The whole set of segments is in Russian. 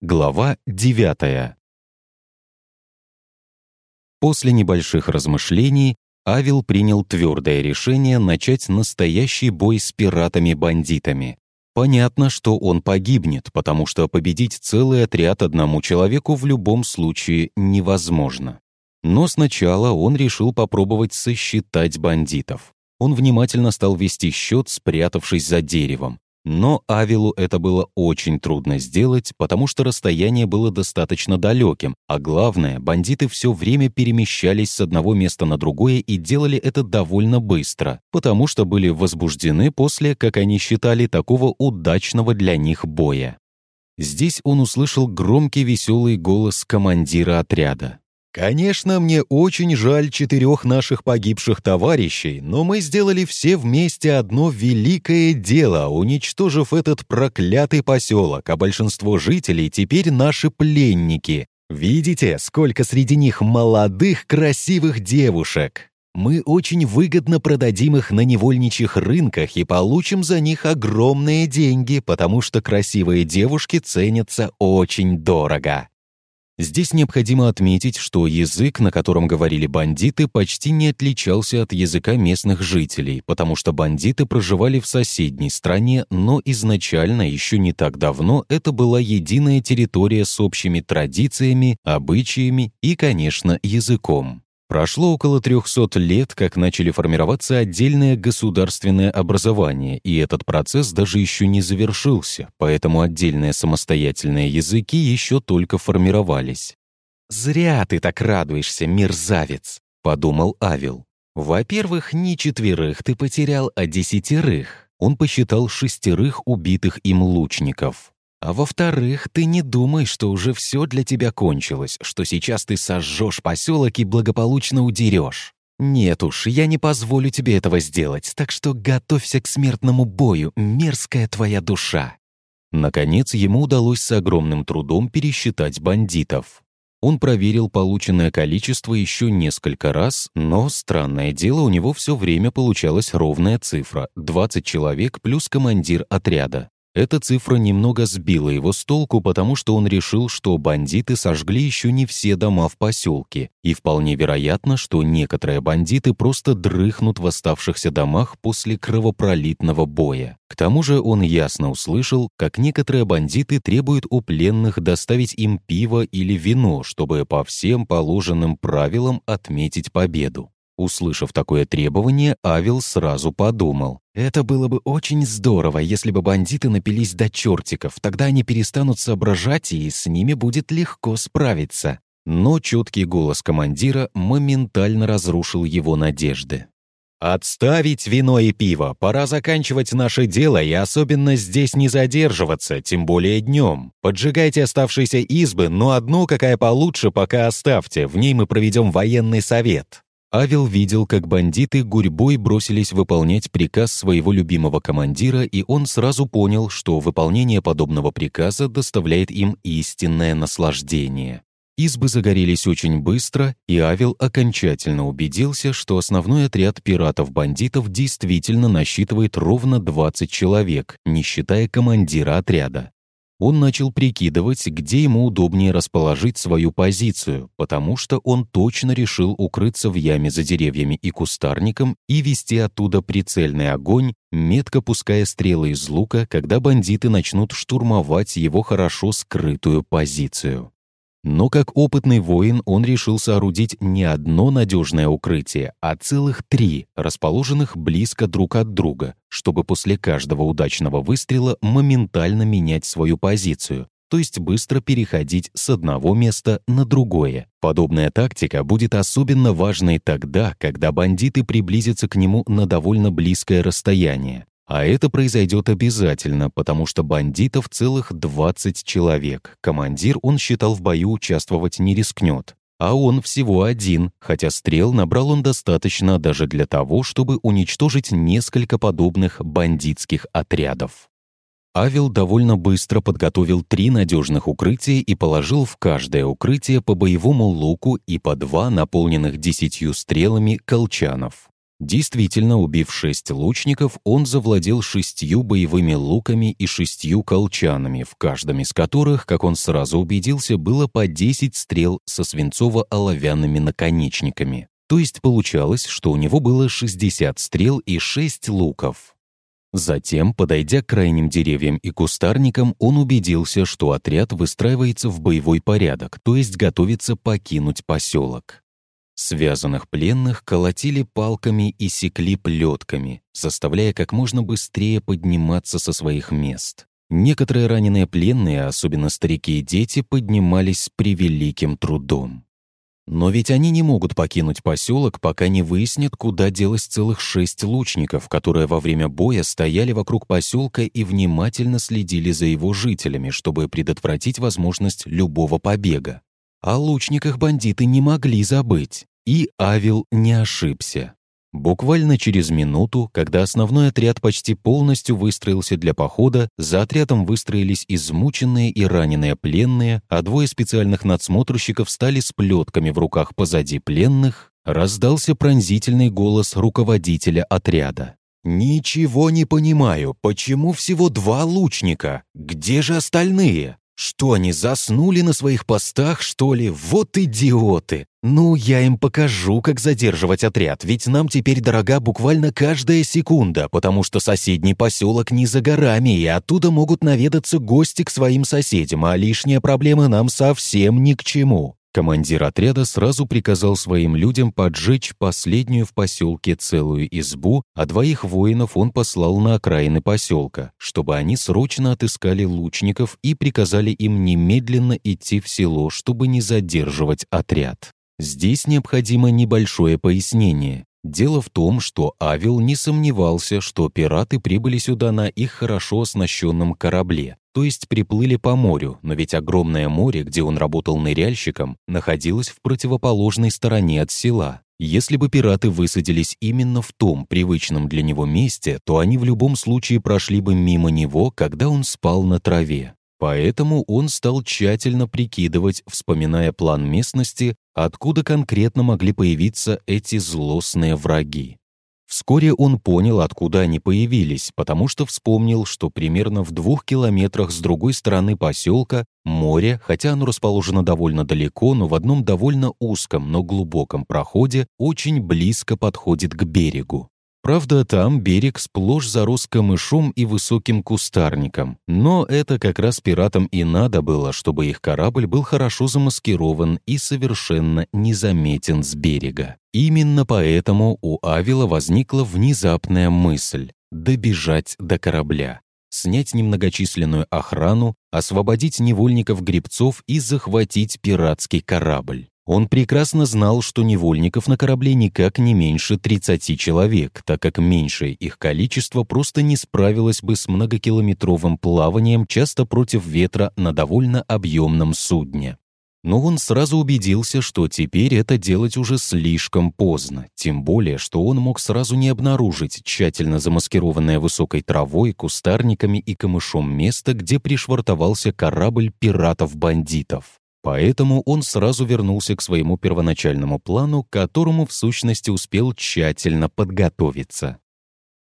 Глава 9. После небольших размышлений Авил принял твердое решение начать настоящий бой с пиратами-бандитами. Понятно, что он погибнет, потому что победить целый отряд одному человеку в любом случае невозможно. Но сначала он решил попробовать сосчитать бандитов. Он внимательно стал вести счет, спрятавшись за деревом. Но Авилу это было очень трудно сделать, потому что расстояние было достаточно далеким, а главное, бандиты все время перемещались с одного места на другое и делали это довольно быстро, потому что были возбуждены после, как они считали, такого удачного для них боя. Здесь он услышал громкий веселый голос командира отряда. Конечно, мне очень жаль четырех наших погибших товарищей, но мы сделали все вместе одно великое дело, уничтожив этот проклятый поселок, а большинство жителей теперь наши пленники. Видите, сколько среди них молодых красивых девушек? Мы очень выгодно продадим их на невольничьих рынках и получим за них огромные деньги, потому что красивые девушки ценятся очень дорого. Здесь необходимо отметить, что язык, на котором говорили бандиты, почти не отличался от языка местных жителей, потому что бандиты проживали в соседней стране, но изначально, еще не так давно, это была единая территория с общими традициями, обычаями и, конечно, языком. Прошло около 300 лет, как начали формироваться отдельное государственное образование, и этот процесс даже еще не завершился, поэтому отдельные самостоятельные языки еще только формировались. «Зря ты так радуешься, мерзавец», — подумал Авил. «Во-первых, не четверых ты потерял, а десятерых». Он посчитал шестерых убитых им лучников. А во-вторых, ты не думай, что уже все для тебя кончилось, что сейчас ты сожжешь поселок и благополучно удерешь. Нет уж, я не позволю тебе этого сделать, так что готовься к смертному бою, мерзкая твоя душа». Наконец, ему удалось с огромным трудом пересчитать бандитов. Он проверил полученное количество еще несколько раз, но, странное дело, у него все время получалась ровная цифра — 20 человек плюс командир отряда. Эта цифра немного сбила его с толку, потому что он решил, что бандиты сожгли еще не все дома в поселке, и вполне вероятно, что некоторые бандиты просто дрыхнут в оставшихся домах после кровопролитного боя. К тому же он ясно услышал, как некоторые бандиты требуют у пленных доставить им пиво или вино, чтобы по всем положенным правилам отметить победу. Услышав такое требование, Авел сразу подумал. Это было бы очень здорово, если бы бандиты напились до чертиков, тогда они перестанут соображать, и с ними будет легко справиться. Но чуткий голос командира моментально разрушил его надежды. «Отставить вино и пиво! Пора заканчивать наше дело и особенно здесь не задерживаться, тем более днем. Поджигайте оставшиеся избы, но одну, какая получше, пока оставьте, в ней мы проведем военный совет». Авел видел, как бандиты гурьбой бросились выполнять приказ своего любимого командира, и он сразу понял, что выполнение подобного приказа доставляет им истинное наслаждение. Избы загорелись очень быстро, и Авел окончательно убедился, что основной отряд пиратов-бандитов действительно насчитывает ровно 20 человек, не считая командира отряда он начал прикидывать, где ему удобнее расположить свою позицию, потому что он точно решил укрыться в яме за деревьями и кустарником и вести оттуда прицельный огонь, метко пуская стрелы из лука, когда бандиты начнут штурмовать его хорошо скрытую позицию. Но как опытный воин он решил соорудить не одно надежное укрытие, а целых три, расположенных близко друг от друга, чтобы после каждого удачного выстрела моментально менять свою позицию, то есть быстро переходить с одного места на другое. Подобная тактика будет особенно важной тогда, когда бандиты приблизятся к нему на довольно близкое расстояние. А это произойдет обязательно, потому что бандитов целых 20 человек. Командир, он считал, в бою участвовать не рискнет. А он всего один, хотя стрел набрал он достаточно даже для того, чтобы уничтожить несколько подобных бандитских отрядов. Авел довольно быстро подготовил три надежных укрытия и положил в каждое укрытие по боевому луку и по два наполненных десятью стрелами колчанов. Действительно, убив шесть лучников, он завладел шестью боевыми луками и шестью колчанами, в каждом из которых, как он сразу убедился, было по 10 стрел со свинцово-оловянными наконечниками. То есть получалось, что у него было 60 стрел и 6 луков. Затем, подойдя к крайним деревьям и кустарникам, он убедился, что отряд выстраивается в боевой порядок, то есть готовится покинуть поселок. Связанных пленных колотили палками и секли плетками, заставляя как можно быстрее подниматься со своих мест. Некоторые раненые пленные, особенно старики и дети, поднимались с превеликим трудом. Но ведь они не могут покинуть поселок, пока не выяснят, куда делось целых шесть лучников, которые во время боя стояли вокруг поселка и внимательно следили за его жителями, чтобы предотвратить возможность любого побега. О лучниках бандиты не могли забыть, и Авил не ошибся. Буквально через минуту, когда основной отряд почти полностью выстроился для похода, за отрядом выстроились измученные и раненые пленные, а двое специальных надсмотрщиков стали с плетками в руках позади пленных, раздался пронзительный голос руководителя отряда. «Ничего не понимаю, почему всего два лучника? Где же остальные? Что они заснули на своих постах, что ли? Вот идиоты! Ну, я им покажу, как задерживать отряд, ведь нам теперь дорога буквально каждая секунда, потому что соседний поселок не за горами, и оттуда могут наведаться гости к своим соседям, а лишние проблемы нам совсем ни к чему. Командир отряда сразу приказал своим людям поджечь последнюю в поселке целую избу, а двоих воинов он послал на окраины поселка, чтобы они срочно отыскали лучников и приказали им немедленно идти в село, чтобы не задерживать отряд. Здесь необходимо небольшое пояснение. Дело в том, что Авел не сомневался, что пираты прибыли сюда на их хорошо оснащенном корабле, то есть приплыли по морю, но ведь огромное море, где он работал ныряльщиком, находилось в противоположной стороне от села. Если бы пираты высадились именно в том привычном для него месте, то они в любом случае прошли бы мимо него, когда он спал на траве. Поэтому он стал тщательно прикидывать, вспоминая план местности, откуда конкретно могли появиться эти злостные враги. Вскоре он понял, откуда они появились, потому что вспомнил, что примерно в двух километрах с другой стороны поселка море, хотя оно расположено довольно далеко, но в одном довольно узком, но глубоком проходе, очень близко подходит к берегу. Правда, там берег сплошь зарос камышом и высоким кустарником, но это как раз пиратам и надо было, чтобы их корабль был хорошо замаскирован и совершенно незаметен с берега. Именно поэтому у Авила возникла внезапная мысль — добежать до корабля, снять немногочисленную охрану, освободить невольников-гребцов и захватить пиратский корабль. Он прекрасно знал, что невольников на корабле никак не меньше 30 человек, так как меньшее их количество просто не справилось бы с многокилометровым плаванием часто против ветра на довольно объемном судне. Но он сразу убедился, что теперь это делать уже слишком поздно, тем более, что он мог сразу не обнаружить тщательно замаскированное высокой травой, кустарниками и камышом место, где пришвартовался корабль пиратов-бандитов. Поэтому он сразу вернулся к своему первоначальному плану, которому в сущности успел тщательно подготовиться.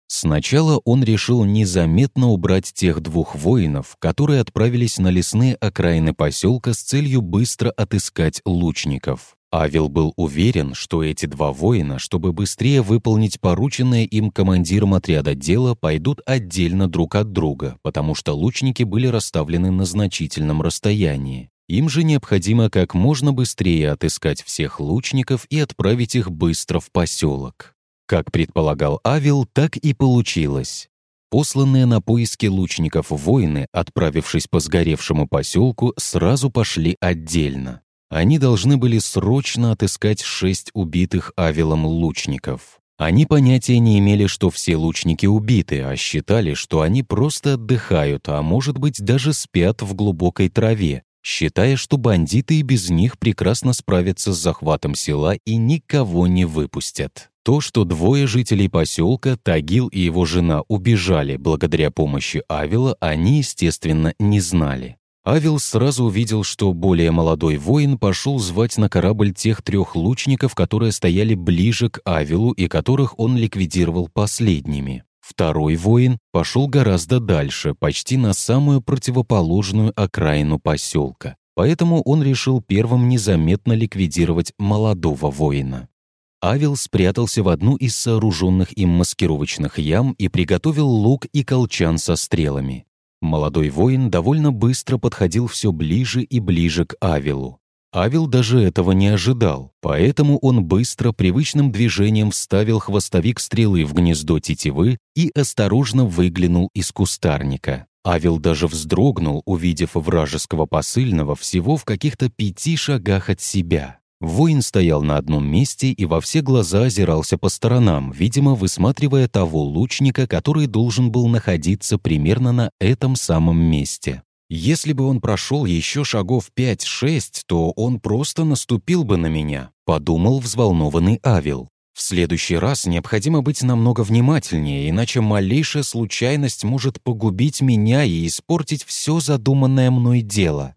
Сначала он решил незаметно убрать тех двух воинов, которые отправились на лесные окраины поселка с целью быстро отыскать лучников. Авел был уверен, что эти два воина, чтобы быстрее выполнить порученное им командиром отряда дело, пойдут отдельно друг от друга, потому что лучники были расставлены на значительном расстоянии. Им же необходимо как можно быстрее отыскать всех лучников и отправить их быстро в поселок. Как предполагал Авел, так и получилось. Посланные на поиски лучников воины, отправившись по сгоревшему поселку, сразу пошли отдельно. Они должны были срочно отыскать шесть убитых Авелом лучников. Они понятия не имели, что все лучники убиты, а считали, что они просто отдыхают, а может быть даже спят в глубокой траве, считая, что бандиты и без них прекрасно справятся с захватом села и никого не выпустят. То, что двое жителей поселка, Тагил и его жена, убежали благодаря помощи Авила, они, естественно, не знали. Авел сразу увидел, что более молодой воин пошел звать на корабль тех трех лучников, которые стояли ближе к Авелу и которых он ликвидировал последними. Второй воин пошел гораздо дальше, почти на самую противоположную окраину поселка. Поэтому он решил первым незаметно ликвидировать молодого воина. Авел спрятался в одну из сооруженных им маскировочных ям и приготовил лук и колчан со стрелами. Молодой воин довольно быстро подходил все ближе и ближе к Авелу. Авел даже этого не ожидал, поэтому он быстро привычным движением вставил хвостовик стрелы в гнездо тетивы и осторожно выглянул из кустарника. Авел даже вздрогнул, увидев вражеского посыльного всего в каких-то пяти шагах от себя. Воин стоял на одном месте и во все глаза озирался по сторонам, видимо, высматривая того лучника, который должен был находиться примерно на этом самом месте. Если бы он прошел еще шагов 5-6, то он просто наступил бы на меня, подумал взволнованный Авил. В следующий раз необходимо быть намного внимательнее, иначе малейшая случайность может погубить меня и испортить все задуманное мной дело.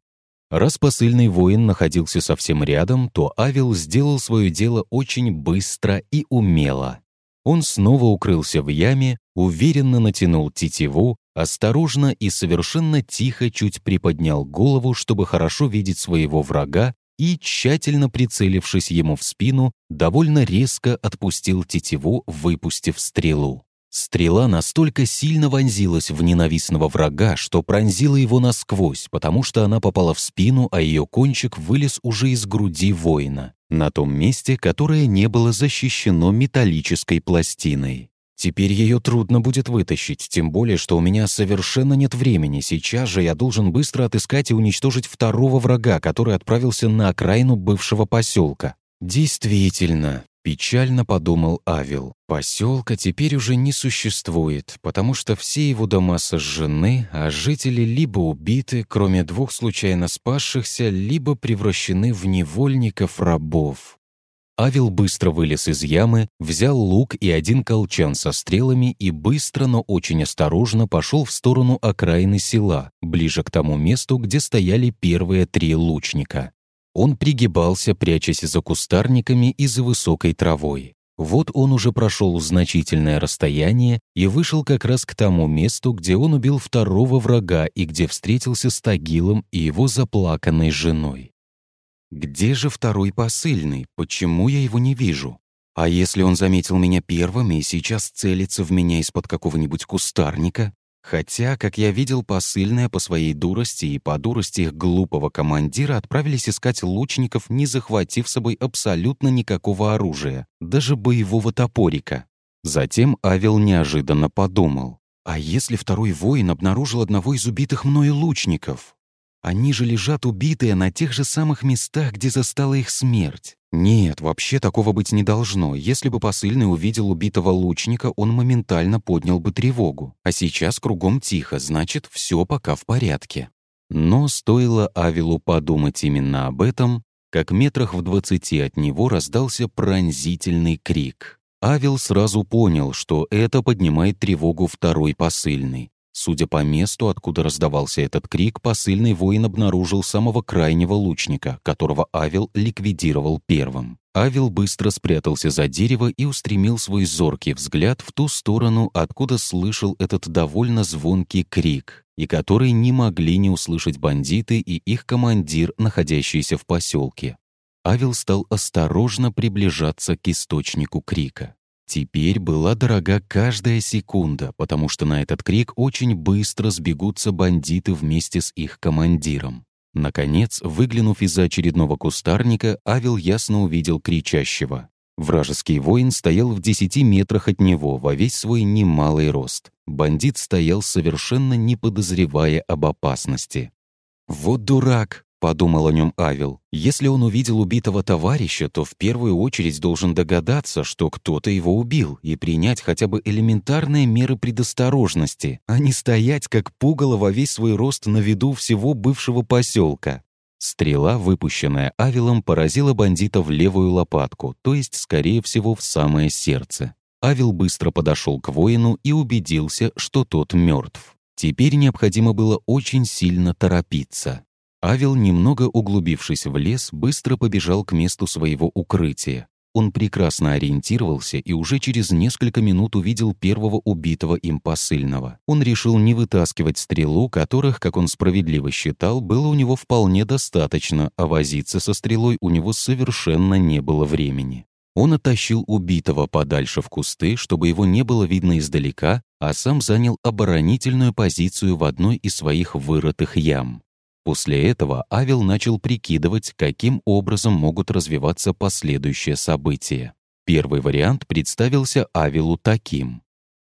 Раз посыльный воин находился совсем рядом, то Авел сделал свое дело очень быстро и умело. Он снова укрылся в яме, уверенно натянул тетиву, осторожно и совершенно тихо чуть приподнял голову, чтобы хорошо видеть своего врага, и, тщательно прицелившись ему в спину, довольно резко отпустил тетиву, выпустив стрелу. Стрела настолько сильно вонзилась в ненавистного врага, что пронзила его насквозь, потому что она попала в спину, а ее кончик вылез уже из груди воина, на том месте, которое не было защищено металлической пластиной. Теперь ее трудно будет вытащить, тем более, что у меня совершенно нет времени. Сейчас же я должен быстро отыскать и уничтожить второго врага, который отправился на окраину бывшего поселка. Действительно, Печально подумал Авил. Поселка теперь уже не существует, потому что все его дома сожжены, а жители либо убиты, кроме двух случайно спасшихся, либо превращены в невольников-рабов. Авил быстро вылез из ямы, взял лук и один колчан со стрелами и быстро, но очень осторожно пошел в сторону окраины села, ближе к тому месту, где стояли первые три лучника. Он пригибался, прячась за кустарниками и за высокой травой. Вот он уже прошел значительное расстояние и вышел как раз к тому месту, где он убил второго врага и где встретился с Тагилом и его заплаканной женой. Где же второй посыльный? Почему я его не вижу? А если он заметил меня первым и сейчас целится в меня из-под какого-нибудь кустарника? Хотя, как я видел, посыльные по своей дурости и по дурости их глупого командира отправились искать лучников, не захватив с собой абсолютно никакого оружия, даже боевого топорика. Затем Авел неожиданно подумал, а если второй воин обнаружил одного из убитых мною лучников? Они же лежат убитые на тех же самых местах, где застала их смерть. Нет, вообще такого быть не должно. Если бы посыльный увидел убитого лучника, он моментально поднял бы тревогу. А сейчас кругом тихо, значит, все пока в порядке. Но стоило Авилу подумать именно об этом, как метрах в двадцати от него раздался пронзительный крик. Авил сразу понял, что это поднимает тревогу второй посыльный. Судя по месту, откуда раздавался этот крик, посыльный воин обнаружил самого крайнего лучника, которого Авел ликвидировал первым. Авел быстро спрятался за дерево и устремил свой зоркий взгляд в ту сторону, откуда слышал этот довольно звонкий крик, и который не могли не услышать бандиты и их командир, находящийся в поселке. Авел стал осторожно приближаться к источнику крика. Теперь была дорога каждая секунда, потому что на этот крик очень быстро сбегутся бандиты вместе с их командиром. Наконец, выглянув из-за очередного кустарника, Авел ясно увидел кричащего. Вражеский воин стоял в десяти метрах от него во весь свой немалый рост. Бандит стоял совершенно не подозревая об опасности. «Вот дурак!» — подумал о нем Авел. «Если он увидел убитого товарища, то в первую очередь должен догадаться, что кто-то его убил, и принять хотя бы элементарные меры предосторожности, а не стоять как пугало во весь свой рост на виду всего бывшего поселка». Стрела, выпущенная Авелом, поразила бандита в левую лопатку, то есть, скорее всего, в самое сердце. Авел быстро подошел к воину и убедился, что тот мертв. Теперь необходимо было очень сильно торопиться. Авел, немного углубившись в лес, быстро побежал к месту своего укрытия. Он прекрасно ориентировался и уже через несколько минут увидел первого убитого им посыльного. Он решил не вытаскивать стрелу, которых, как он справедливо считал, было у него вполне достаточно, а возиться со стрелой у него совершенно не было времени. Он оттащил убитого подальше в кусты, чтобы его не было видно издалека, а сам занял оборонительную позицию в одной из своих вырытых ям. После этого Авел начал прикидывать, каким образом могут развиваться последующие события. Первый вариант представился Авелу таким.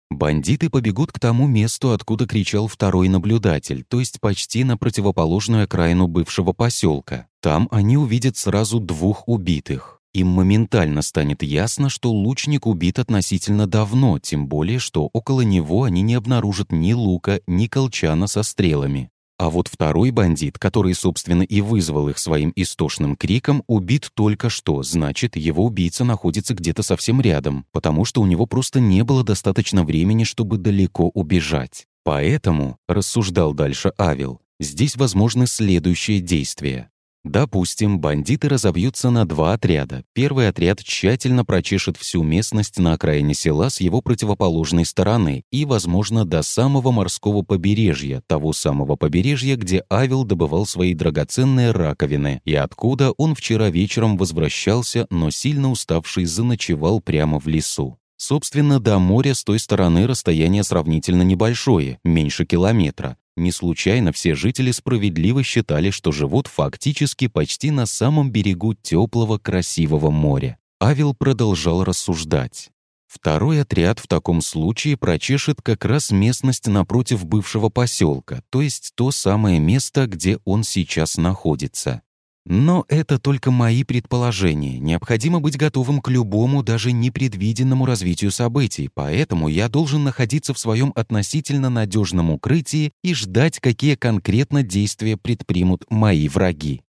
Бандиты побегут к тому месту, откуда кричал второй наблюдатель, то есть почти на противоположную окраину бывшего поселка. Там они увидят сразу двух убитых. Им моментально станет ясно, что лучник убит относительно давно, тем более, что около него они не обнаружат ни лука, ни колчана со стрелами. А вот второй бандит, который, собственно, и вызвал их своим истошным криком, убит только что, значит, его убийца находится где-то совсем рядом, потому что у него просто не было достаточно времени, чтобы далеко убежать. Поэтому, рассуждал дальше Авел, здесь возможны следующие действия. Допустим, бандиты разобьются на два отряда. Первый отряд тщательно прочешет всю местность на окраине села с его противоположной стороны и, возможно, до самого морского побережья, того самого побережья, где Авел добывал свои драгоценные раковины, и откуда он вчера вечером возвращался, но сильно уставший заночевал прямо в лесу. Собственно, до моря с той стороны расстояние сравнительно небольшое, меньше километра, не случайно все жители справедливо считали, что живут фактически почти на самом берегу теплого красивого моря. Авел продолжал рассуждать. Второй отряд в таком случае прочешет как раз местность напротив бывшего поселка, то есть то самое место, где он сейчас находится. Но это только мои предположения. Необходимо быть готовым к любому, даже непредвиденному развитию событий, поэтому я должен находиться в своем относительно надежном укрытии и ждать, какие конкретно действия предпримут мои враги.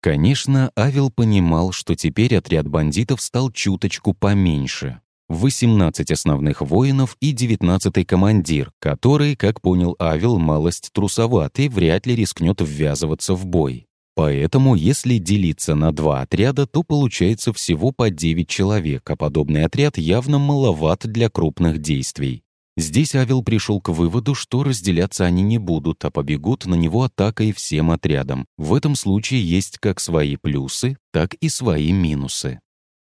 Конечно, Авел понимал, что теперь отряд бандитов стал чуточку поменьше. 18 основных воинов и 19-й командир, который, как понял Авел, малость трусоват и вряд ли рискнет ввязываться в бой. Поэтому, если делиться на два отряда, то получается всего по 9 человек, а подобный отряд явно маловат для крупных действий. Здесь Авел пришел к выводу, что разделяться они не будут, а побегут на него атакой всем отрядом. В этом случае есть как свои плюсы, так и свои минусы.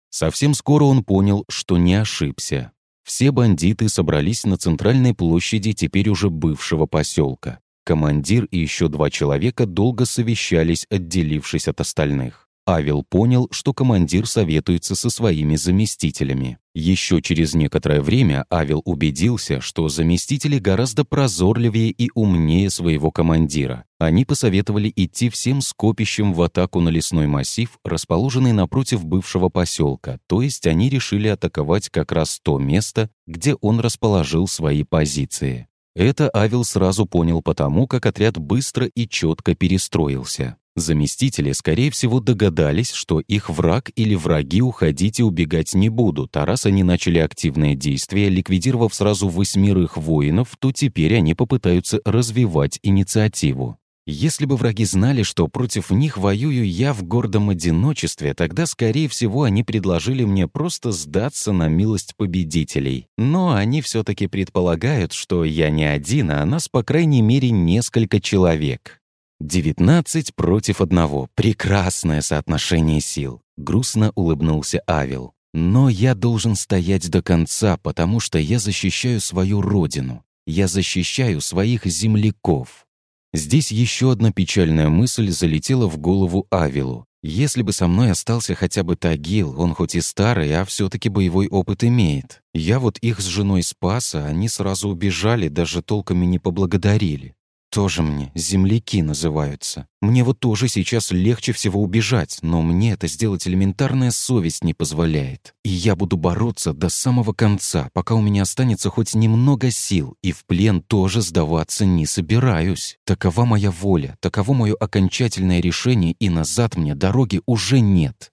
Совсем скоро он понял, что не ошибся. Все бандиты собрались на центральной площади теперь уже бывшего поселка. Командир и еще два человека долго совещались, отделившись от остальных. Авел понял, что командир советуется со своими заместителями. Еще через некоторое время Авел убедился, что заместители гораздо прозорливее и умнее своего командира. Они посоветовали идти всем скопищем в атаку на лесной массив, расположенный напротив бывшего поселка, то есть они решили атаковать как раз то место, где он расположил свои позиции. Это Авел сразу понял потому, как отряд быстро и четко перестроился. Заместители, скорее всего, догадались, что их враг или враги уходить и убегать не будут, а раз они начали активные действия, ликвидировав сразу восьмерых воинов, то теперь они попытаются развивать инициативу. Если бы враги знали, что против них воюю я в гордом одиночестве, тогда, скорее всего, они предложили мне просто сдаться на милость победителей. Но они все-таки предполагают, что я не один, а нас, по крайней мере, несколько человек. 19 против одного. Прекрасное соотношение сил. Грустно улыбнулся Авел. Но я должен стоять до конца, потому что я защищаю свою родину. Я защищаю своих земляков. Здесь еще одна печальная мысль залетела в голову Авилу. Если бы со мной остался хотя бы Тагил, он хоть и старый, а все таки боевой опыт имеет. Я вот их с женой спас, а они сразу убежали, даже толком и не поблагодарили. Тоже мне земляки называются. Мне вот тоже сейчас легче всего убежать, но мне это сделать элементарная совесть не позволяет. И я буду бороться до самого конца, пока у меня останется хоть немного сил, и в плен тоже сдаваться не собираюсь. Такова моя воля, таково мое окончательное решение, и назад мне дороги уже нет.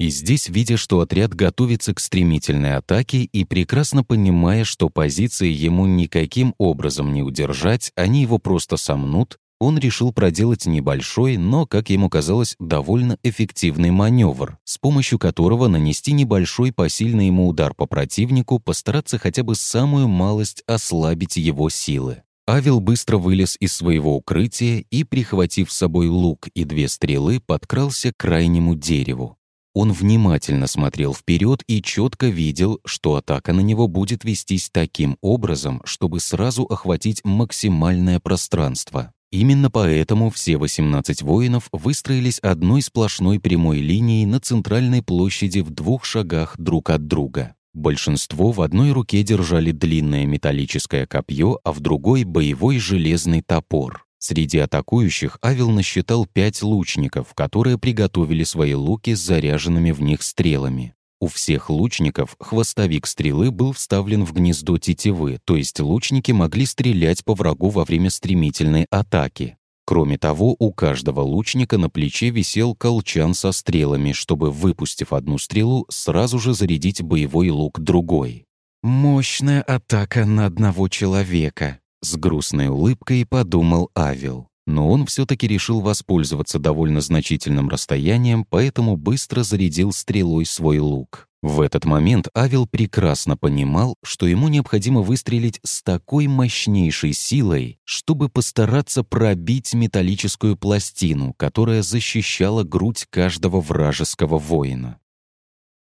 И здесь, видя, что отряд готовится к стремительной атаке и прекрасно понимая, что позиции ему никаким образом не удержать, они его просто сомнут, он решил проделать небольшой, но, как ему казалось, довольно эффективный маневр, с помощью которого нанести небольшой посильный ему удар по противнику, постараться хотя бы самую малость ослабить его силы. Авел быстро вылез из своего укрытия и, прихватив с собой лук и две стрелы, подкрался к крайнему дереву. Он внимательно смотрел вперед и четко видел, что атака на него будет вестись таким образом, чтобы сразу охватить максимальное пространство. Именно поэтому все 18 воинов выстроились одной сплошной прямой линией на центральной площади в двух шагах друг от друга. Большинство в одной руке держали длинное металлическое копье, а в другой — боевой железный топор. Среди атакующих Авел насчитал пять лучников, которые приготовили свои луки с заряженными в них стрелами. У всех лучников хвостовик стрелы был вставлен в гнездо тетивы, то есть лучники могли стрелять по врагу во время стремительной атаки. Кроме того, у каждого лучника на плече висел колчан со стрелами, чтобы, выпустив одну стрелу, сразу же зарядить боевой лук другой. «Мощная атака на одного человека», с грустной улыбкой подумал Авел. Но он все-таки решил воспользоваться довольно значительным расстоянием, поэтому быстро зарядил стрелой свой лук. В этот момент Авел прекрасно понимал, что ему необходимо выстрелить с такой мощнейшей силой, чтобы постараться пробить металлическую пластину, которая защищала грудь каждого вражеского воина.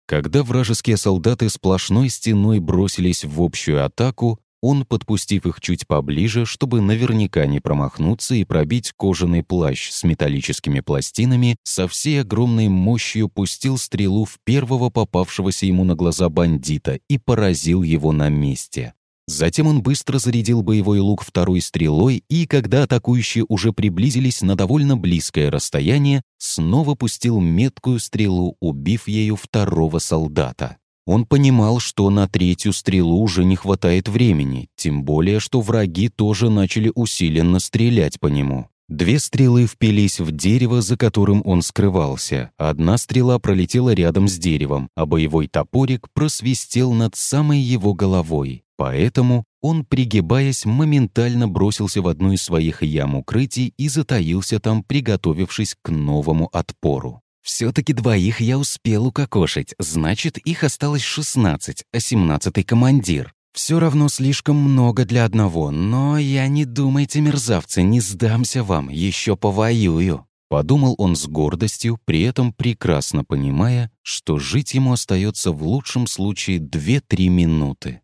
Когда вражеские солдаты сплошной стеной бросились в общую атаку, он, подпустив их чуть поближе, чтобы наверняка не промахнуться и пробить кожаный плащ с металлическими пластинами, со всей огромной мощью пустил стрелу в первого попавшегося ему на глаза бандита и поразил его на месте. Затем он быстро зарядил боевой лук второй стрелой и, когда атакующие уже приблизились на довольно близкое расстояние, снова пустил меткую стрелу, убив ею второго солдата. Он понимал, что на третью стрелу уже не хватает времени, тем более, что враги тоже начали усиленно стрелять по нему. Две стрелы впились в дерево, за которым он скрывался. Одна стрела пролетела рядом с деревом, а боевой топорик просвистел над самой его головой. Поэтому он, пригибаясь, моментально бросился в одну из своих ям укрытий и затаился там, приготовившись к новому отпору. Все-таки двоих я успел укокошить, значит, их осталось 16, а 17 командир. Все равно слишком много для одного, но я не думайте, мерзавцы, не сдамся вам, еще повоюю. Подумал он с гордостью, при этом прекрасно понимая, что жить ему остается в лучшем случае 2-3 минуты.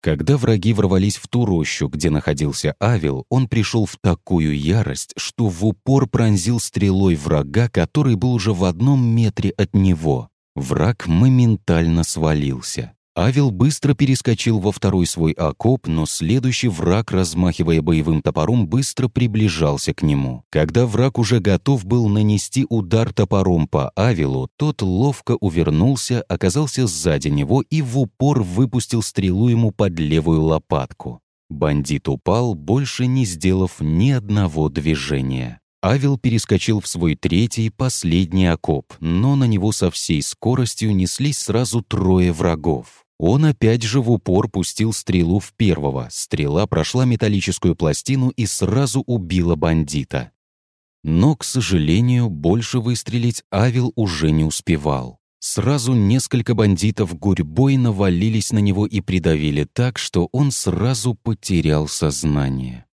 Когда враги ворвались в ту рощу, где находился Авел, он пришел в такую ярость, что в упор пронзил стрелой врага, который был уже в одном метре от него. Враг моментально свалился. Авел быстро перескочил во второй свой окоп, но следующий враг, размахивая боевым топором, быстро приближался к нему. Когда враг уже готов был нанести удар топором по Авелу, тот ловко увернулся, оказался сзади него и в упор выпустил стрелу ему под левую лопатку. Бандит упал, больше не сделав ни одного движения. Авел перескочил в свой третий, последний окоп, но на него со всей скоростью неслись сразу трое врагов. Он опять же в упор пустил стрелу в первого. Стрела прошла металлическую пластину и сразу убила бандита. Но, к сожалению, больше выстрелить Авел уже не успевал. Сразу несколько бандитов гурьбой навалились на него и придавили так, что он сразу потерял сознание.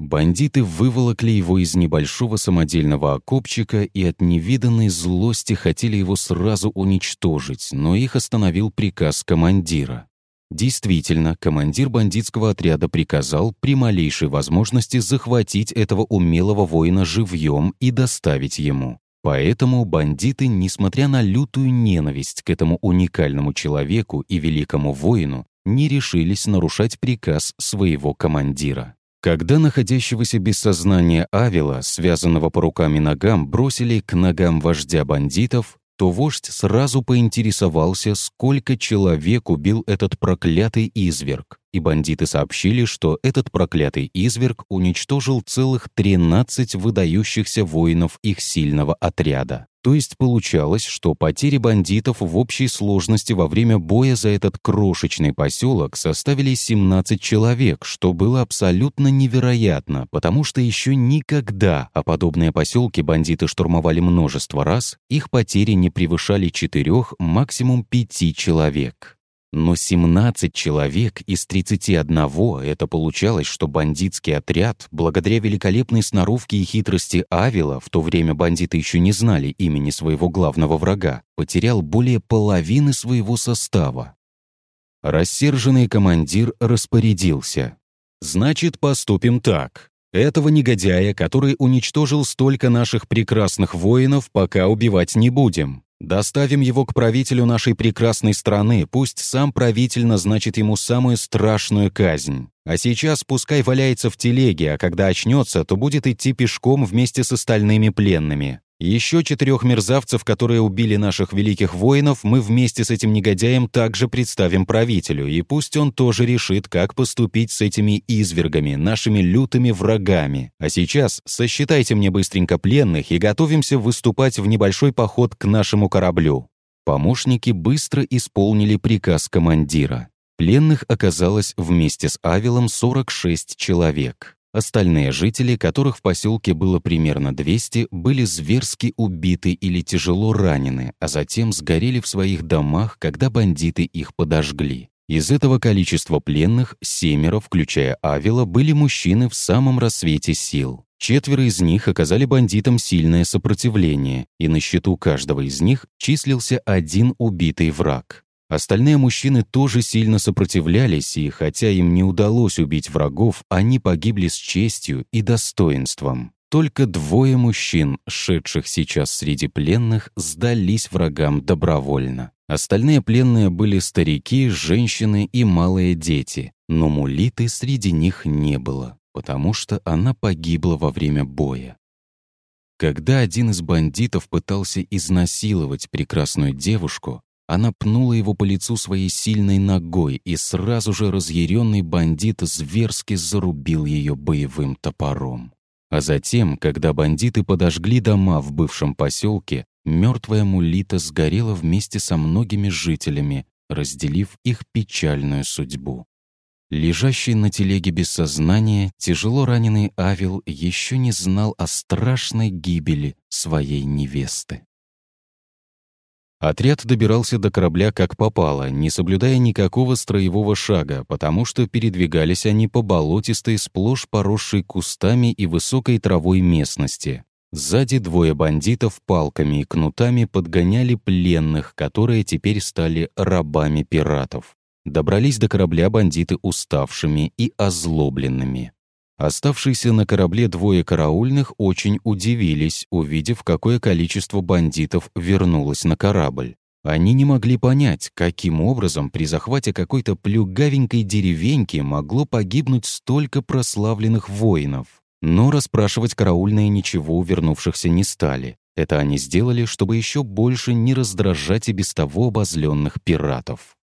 Бандиты выволокли его из небольшого самодельного окопчика и от невиданной злости хотели его сразу уничтожить, но их остановил приказ командира. Действительно, командир бандитского отряда приказал при малейшей возможности захватить этого умелого воина живьем и доставить ему. Поэтому бандиты, несмотря на лютую ненависть к этому уникальному человеку и великому воину, не решились нарушать приказ своего командира. Когда находящегося без сознания Авела, связанного по рукам и ногам, бросили к ногам вождя бандитов, то вождь сразу поинтересовался, сколько человек убил этот проклятый изверг. И бандиты сообщили, что этот проклятый изверг уничтожил целых 13 выдающихся воинов их сильного отряда. То есть получалось, что потери бандитов в общей сложности во время боя за этот крошечный поселок составили 17 человек, что было абсолютно невероятно, потому что еще никогда, а подобные поселки бандиты штурмовали множество раз, их потери не превышали четырех, максимум пяти человек. Но 17 человек из 31 — это получалось, что бандитский отряд, благодаря великолепной сноровке и хитрости Авила, в то время бандиты еще не знали имени своего главного врага, потерял более половины своего состава. Рассерженный командир распорядился. «Значит, поступим так. Этого негодяя, который уничтожил столько наших прекрасных воинов, пока убивать не будем. Доставим его к правителю нашей прекрасной страны, пусть сам правитель назначит ему самую страшную казнь. А сейчас пускай валяется в телеге, а когда очнется, то будет идти пешком вместе с остальными пленными. Еще четырех мерзавцев, которые убили наших великих воинов, мы вместе с этим негодяем также представим правителю, и пусть он тоже решит, как поступить с этими извергами, нашими лютыми врагами. А сейчас сосчитайте мне быстренько пленных и готовимся выступать в небольшой поход к нашему кораблю». Помощники быстро исполнили приказ командира. Пленных оказалось вместе с Авилом 46 человек. Остальные жители, которых в поселке было примерно 200, были зверски убиты или тяжело ранены, а затем сгорели в своих домах, когда бандиты их подожгли. Из этого количества пленных семеро, включая Авила, были мужчины в самом рассвете сил. Четверо из них оказали бандитам сильное сопротивление, и на счету каждого из них числился один убитый враг. Остальные мужчины тоже сильно сопротивлялись, и хотя им не удалось убить врагов, они погибли с честью и достоинством. Только двое мужчин, шедших сейчас среди пленных, сдались врагам добровольно. Остальные пленные были старики, женщины и малые дети, но Мулиты среди них не было, потому что она погибла во время боя. Когда один из бандитов пытался изнасиловать прекрасную девушку, она пнула его по лицу своей сильной ногой, и сразу же разъяренный бандит зверски зарубил ее боевым топором. А затем, когда бандиты подожгли дома в бывшем поселке, мертвая Мулита сгорела вместе со многими жителями, разделив их печальную судьбу. Лежащий на телеге без сознания, тяжело раненый Авил еще не знал о страшной гибели своей невесты. Отряд добирался до корабля как попало, не соблюдая никакого строевого шага, потому что передвигались они по болотистой, сплошь поросшей кустами и высокой травой местности. Сзади двое бандитов палками и кнутами подгоняли пленных, которые теперь стали рабами пиратов. Добрались до корабля бандиты уставшими и озлобленными. Оставшиеся на корабле двое караульных очень удивились, увидев, какое количество бандитов вернулось на корабль. Они не могли понять, каким образом при захвате какой-то плюгавенькой деревеньки могло погибнуть столько прославленных воинов. Но расспрашивать караульные ничего у вернувшихся не стали. Это они сделали, чтобы еще больше не раздражать и без того обозленных пиратов.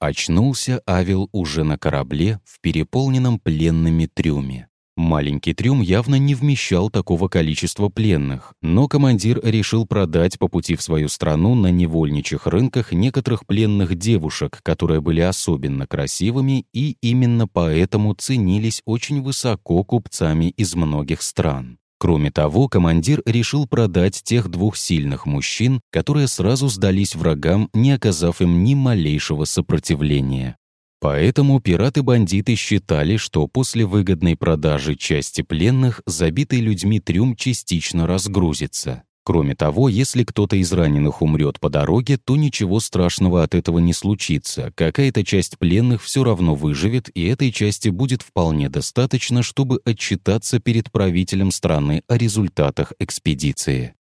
Очнулся Авел уже на корабле в переполненном пленными трюме. Маленький трюм явно не вмещал такого количества пленных, но командир решил продать по пути в свою страну на невольничьих рынках некоторых пленных девушек, которые были особенно красивыми и именно поэтому ценились очень высоко купцами из многих стран. Кроме того, командир решил продать тех двух сильных мужчин, которые сразу сдались врагам, не оказав им ни малейшего сопротивления. Поэтому пираты-бандиты считали, что после выгодной продажи части пленных забитый людьми трюм частично разгрузится. Кроме того, если кто-то из раненых умрет по дороге, то ничего страшного от этого не случится. Какая-то часть пленных все равно выживет, и этой части будет вполне достаточно, чтобы отчитаться перед правителем страны о результатах экспедиции.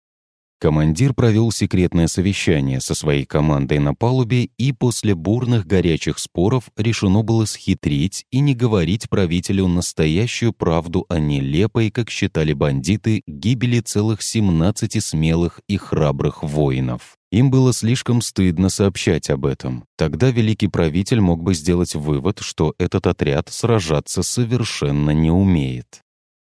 Командир провел секретное совещание со своей командой на палубе, и после бурных горячих споров решено было схитрить и не говорить правителю настоящую правду о нелепой, как считали бандиты, гибели целых 17 смелых и храбрых воинов. Им было слишком стыдно сообщать об этом. Тогда великий правитель мог бы сделать вывод, что этот отряд сражаться совершенно не умеет.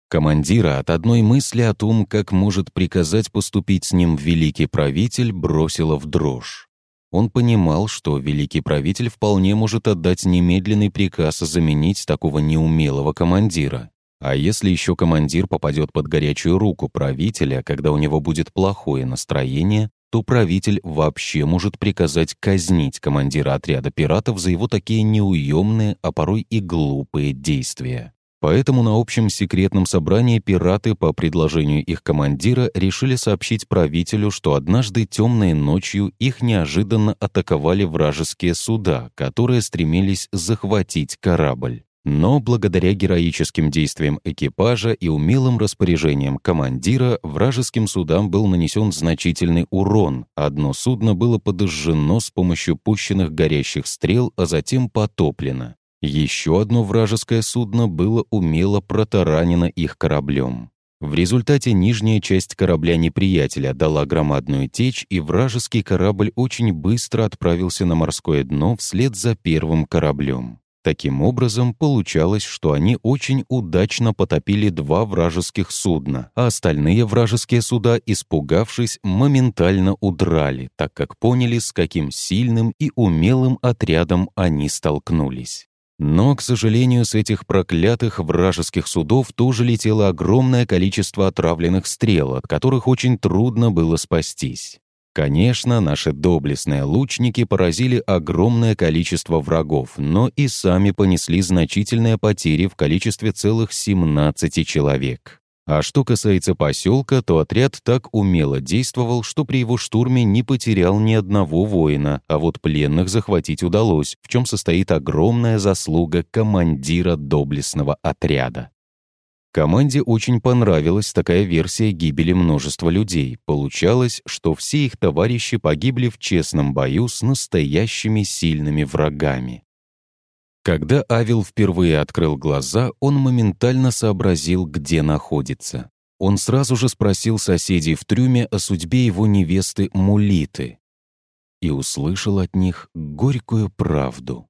Командира от одной мысли о том, как может приказать поступить с ним великий правитель, бросило в дрожь. Он понимал, что великий правитель вполне может отдать немедленный приказ заменить такого неумелого командира. А если еще командир попадет под горячую руку правителя, когда у него будет плохое настроение, то правитель вообще может приказать казнить командира отряда пиратов за его такие неуемные, а порой и глупые действия. Поэтому на общем секретном собрании пираты по предложению их командира решили сообщить правителю, что однажды темной ночью их неожиданно атаковали вражеские суда, которые стремились захватить корабль. Но благодаря героическим действиям экипажа и умелым распоряжениям командира вражеским судам был нанесен значительный урон. Одно судно было подожжено с помощью пущенных горящих стрел, а затем потоплено. Еще одно вражеское судно было умело протаранено их кораблем. В результате нижняя часть корабля неприятеля дала громадную течь, и вражеский корабль очень быстро отправился на морское дно вслед за первым кораблем. Таким образом, получалось, что они очень удачно потопили два вражеских судна, а остальные вражеские суда, испугавшись, моментально удрали, так как поняли, с каким сильным и умелым отрядом они столкнулись. Но, к сожалению, с этих проклятых вражеских судов тоже летело огромное количество отравленных стрел, от которых очень трудно было спастись. Конечно, наши доблестные лучники поразили огромное количество врагов, но и сами понесли значительные потери в количестве целых 17 человек. А что касается поселка, то отряд так умело действовал, что при его штурме не потерял ни одного воина, а вот пленных захватить удалось, в чем состоит огромная заслуга командира доблестного отряда. Команде очень понравилась такая версия гибели множества людей. Получалось, что все их товарищи погибли в честном бою с настоящими сильными врагами. Когда Авил впервые открыл глаза, он моментально сообразил, где находится. Он сразу же спросил соседей в трюме о судьбе его невесты Мулиты и услышал от них горькую правду.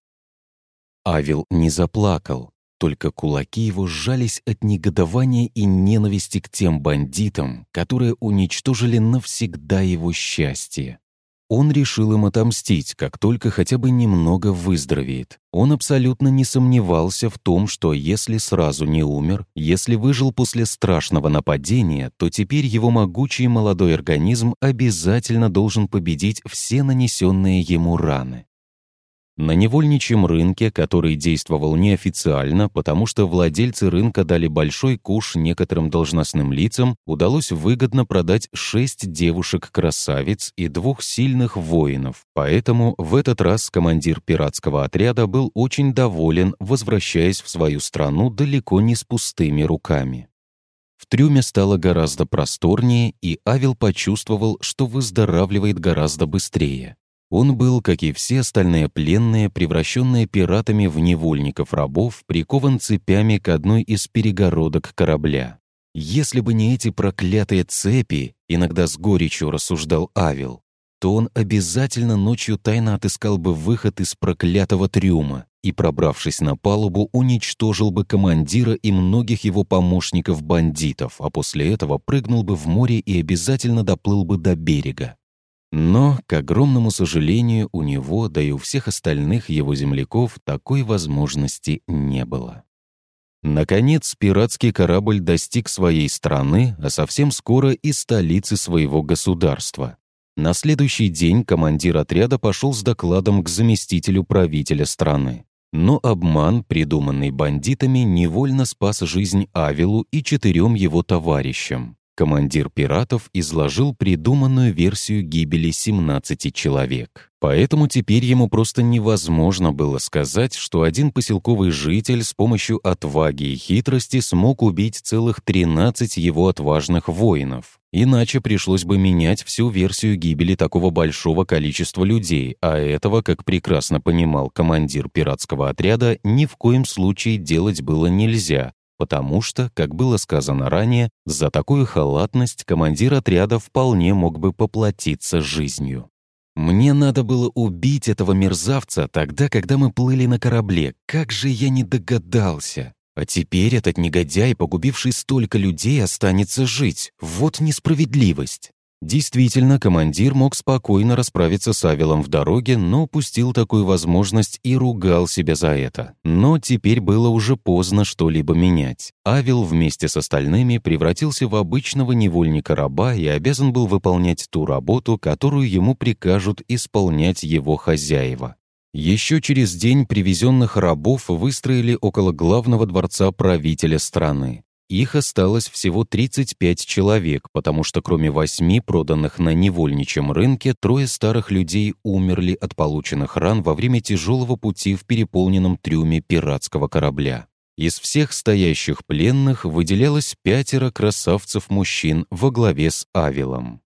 Авил не заплакал, только кулаки его сжались от негодования и ненависти к тем бандитам, которые уничтожили навсегда его счастье. Он решил им отомстить, как только хотя бы немного выздоровеет. Он абсолютно не сомневался в том, что если сразу не умер, если выжил после страшного нападения, то теперь его могучий молодой организм обязательно должен победить все нанесенные ему раны. На невольничьем рынке, который действовал неофициально, потому что владельцы рынка дали большой куш некоторым должностным лицам, удалось выгодно продать шесть девушек-красавиц и двух сильных воинов. Поэтому в этот раз командир пиратского отряда был очень доволен, возвращаясь в свою страну далеко не с пустыми руками. В трюме стало гораздо просторнее, и Авел почувствовал, что выздоравливает гораздо быстрее. Он был, как и все остальные пленные, превращенные пиратами в невольников-рабов, прикован цепями к одной из перегородок корабля. Если бы не эти проклятые цепи, иногда с горечью рассуждал Авил, то он обязательно ночью тайно отыскал бы выход из проклятого трюма и, пробравшись на палубу, уничтожил бы командира и многих его помощников-бандитов, а после этого прыгнул бы в море и обязательно доплыл бы до берега. Но, к огромному сожалению, у него, да и у всех остальных его земляков такой возможности не было. Наконец, пиратский корабль достиг своей страны, а совсем скоро и столицы своего государства. На следующий день командир отряда пошел с докладом к заместителю правителя страны. Но обман, придуманный бандитами, невольно спас жизнь Авилу и четырем его товарищам. Командир пиратов изложил придуманную версию гибели 17 человек. Поэтому теперь ему просто невозможно было сказать, что один поселковый житель с помощью отваги и хитрости смог убить целых 13 его отважных воинов. Иначе пришлось бы менять всю версию гибели такого большого количества людей, а этого, как прекрасно понимал командир пиратского отряда, ни в коем случае делать было нельзя, потому что, как было сказано ранее, за такую халатность командир отряда вполне мог бы поплатиться жизнью. «Мне надо было убить этого мерзавца тогда, когда мы плыли на корабле. Как же я не догадался!» А теперь этот негодяй, погубивший столько людей, останется жить. Вот несправедливость. Действительно, командир мог спокойно расправиться с Авелом в дороге, но упустил такую возможность и ругал себя за это. Но теперь было уже поздно что-либо менять. Авел вместе с остальными превратился в обычного невольника-раба и обязан был выполнять ту работу, которую ему прикажут исполнять его хозяева. Еще через день привезенных рабов выстроили около главного дворца правителя страны. Их осталось всего 35 человек, потому что кроме восьми проданных на невольничьем рынке, трое старых людей умерли от полученных ран во время тяжелого пути в переполненном трюме пиратского корабля. Из всех стоящих пленных выделялось пятеро красавцев-мужчин во главе с Авилом.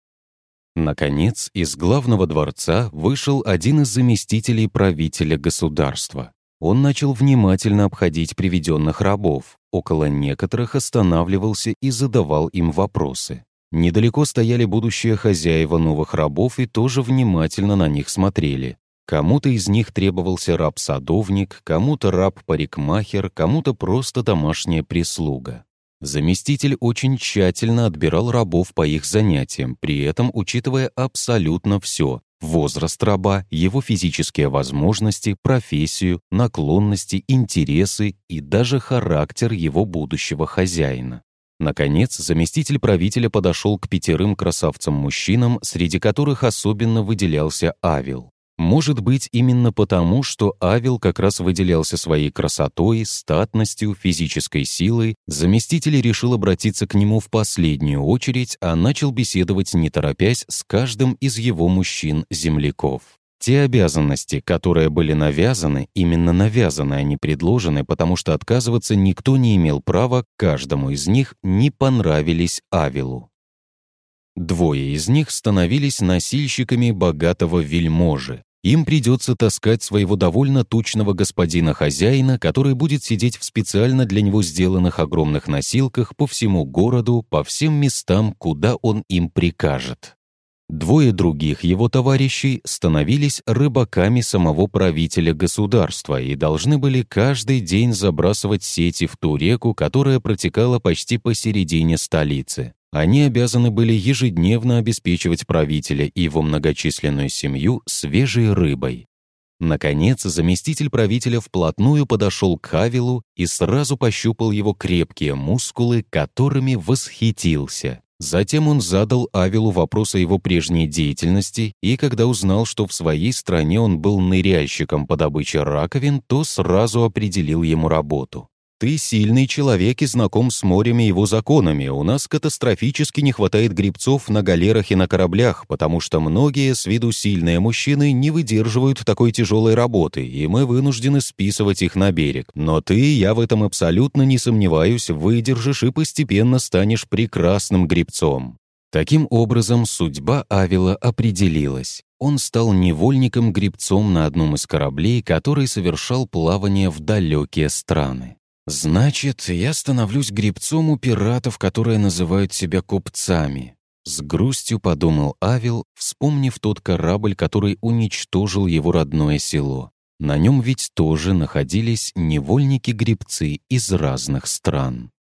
Наконец, из главного дворца вышел один из заместителей правителя государства. Он начал внимательно обходить приведенных рабов, около некоторых останавливался и задавал им вопросы. Недалеко стояли будущие хозяева новых рабов и тоже внимательно на них смотрели. Кому-то из них требовался раб-садовник, кому-то раб-парикмахер, кому-то просто домашняя прислуга. Заместитель очень тщательно отбирал рабов по их занятиям, при этом учитывая абсолютно все возраст раба, его физические возможности, профессию, наклонности, интересы и даже характер его будущего хозяина. Наконец, заместитель правителя подошел к пятерым красавцам-мужчинам, среди которых особенно выделялся Авил. Может быть, именно потому, что Авел как раз выделялся своей красотой, статностью, физической силой, заместитель решил обратиться к нему в последнюю очередь, а начал беседовать не торопясь с каждым из его мужчин-земляков. Те обязанности, которые были навязаны, именно навязаны, а не предложены, потому что отказываться никто не имел права, каждому из них не понравились Авелу. Двое из них становились носильщиками богатого вельможи. Им придется таскать своего довольно тучного господина-хозяина, который будет сидеть в специально для него сделанных огромных носилках по всему городу, по всем местам, куда он им прикажет. Двое других его товарищей становились рыбаками самого правителя государства и должны были каждый день забрасывать сети в ту реку, которая протекала почти посередине столицы. Они обязаны были ежедневно обеспечивать правителя и его многочисленную семью свежей рыбой. Наконец, заместитель правителя вплотную подошел к Хавилу и сразу пощупал его крепкие мускулы, которыми восхитился. Затем он задал Авилу вопрос о его прежней деятельности, и когда узнал, что в своей стране он был ныряльщиком по добыче раковин, то сразу определил ему работу. Ты сильный человек и знаком с морем и его законами. У нас катастрофически не хватает грибцов на галерах и на кораблях, потому что многие с виду сильные мужчины не выдерживают такой тяжелой работы, и мы вынуждены списывать их на берег. Но ты, я в этом абсолютно не сомневаюсь, выдержишь и постепенно станешь прекрасным грибцом. Таким образом, судьба Авила определилась. Он стал невольником-гребцом на одном из кораблей, который совершал плавание в далекие страны. «Значит, я становлюсь гребцом у пиратов, которые называют себя купцами», с грустью подумал Авел, вспомнив тот корабль, который уничтожил его родное село. На нем ведь тоже находились невольники-гребцы из разных стран.